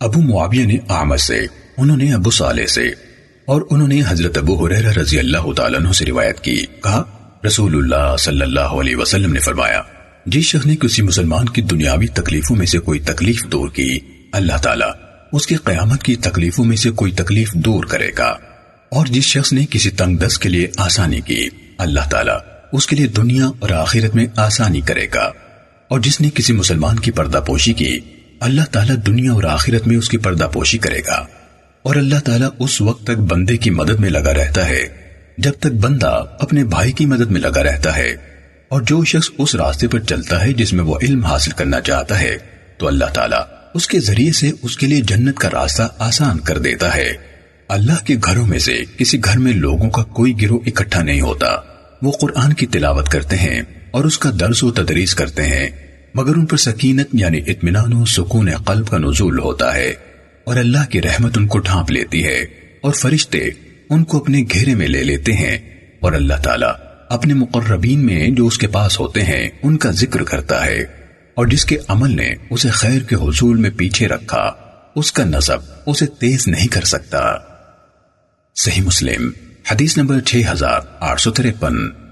ابو معاویہ نے آمد سے، انہوں نے ابو صالح سے، اور انہوں نے حضرت ابو حریرہ رضی اللہ تعالیٰ عنہ سے روایت کی۔ کہا، رسول اللہ صلی اللہ علیہ وسلم نے فرمایا، جس شخص نے کسی مسلمان کی دنیاوی تکلیفوں میں سے کوئی تکلیف دور کی، اللہ تعالیٰ اس کی قیامت کی تکلیفوں میں سے کوئی تکلیف دور کرے گا۔ اور جس شخص نے کسی تنگ دست کے لیے آسانی کی، اللہ تعالیٰ اس کے لیے دنیا اور آخرت میں آسانی کرے گا۔ اور جس نے کسی مسلمان کی پردہ پوشی کی اللہ تعالیٰ دنیا اور آخرت میں اس کی پردہ پوشی کرے گا۔ اور اللہ تعالیٰ اس وقت تک بندے کی مدد میں لگا رہتا ہے، جب تک بندہ اپنے بھائی کی مدد میں لگا رہتا ہے۔ اور جو شخص اس راستے پر چلتا ہے جس میں وہ علم حاصل کرنا چاہتا ہے، تو اللہ تعالیٰ اس کے ذریعے سے اس کے لیے جنت کا راستہ آسان کر دیتا ہے۔ اللہ کے گھروں میں سے کسی گھر میں لوگوں کا کوئی گروہ اکٹھا نہیں ہوتا۔ وہ قرآن کی تلاوت کرتے ہیں اور اس کا درس و تدریس کرتے ہیں۔ مگر ان پر سکینت یعنی اطمینان و سکون قلب کا نزول ہوتا ہے اور اللہ کی رحمت ان کو ڈھانپ لیتی ہے اور فرشتے ان کو اپنے گھیرے میں لے لیتے ہیں اور اللہ تعالیٰ اپنے مقربین میں جو اس کے پاس ہوتے ہیں ان کا ذکر کرتا ہے اور جس کے عمل نے اسے خیر کے حصول میں پیچھے رکھا، اس کا نصب اسے تیز نہیں کر سکتا۔ صحیح مسلم، حدیث نمبر 6853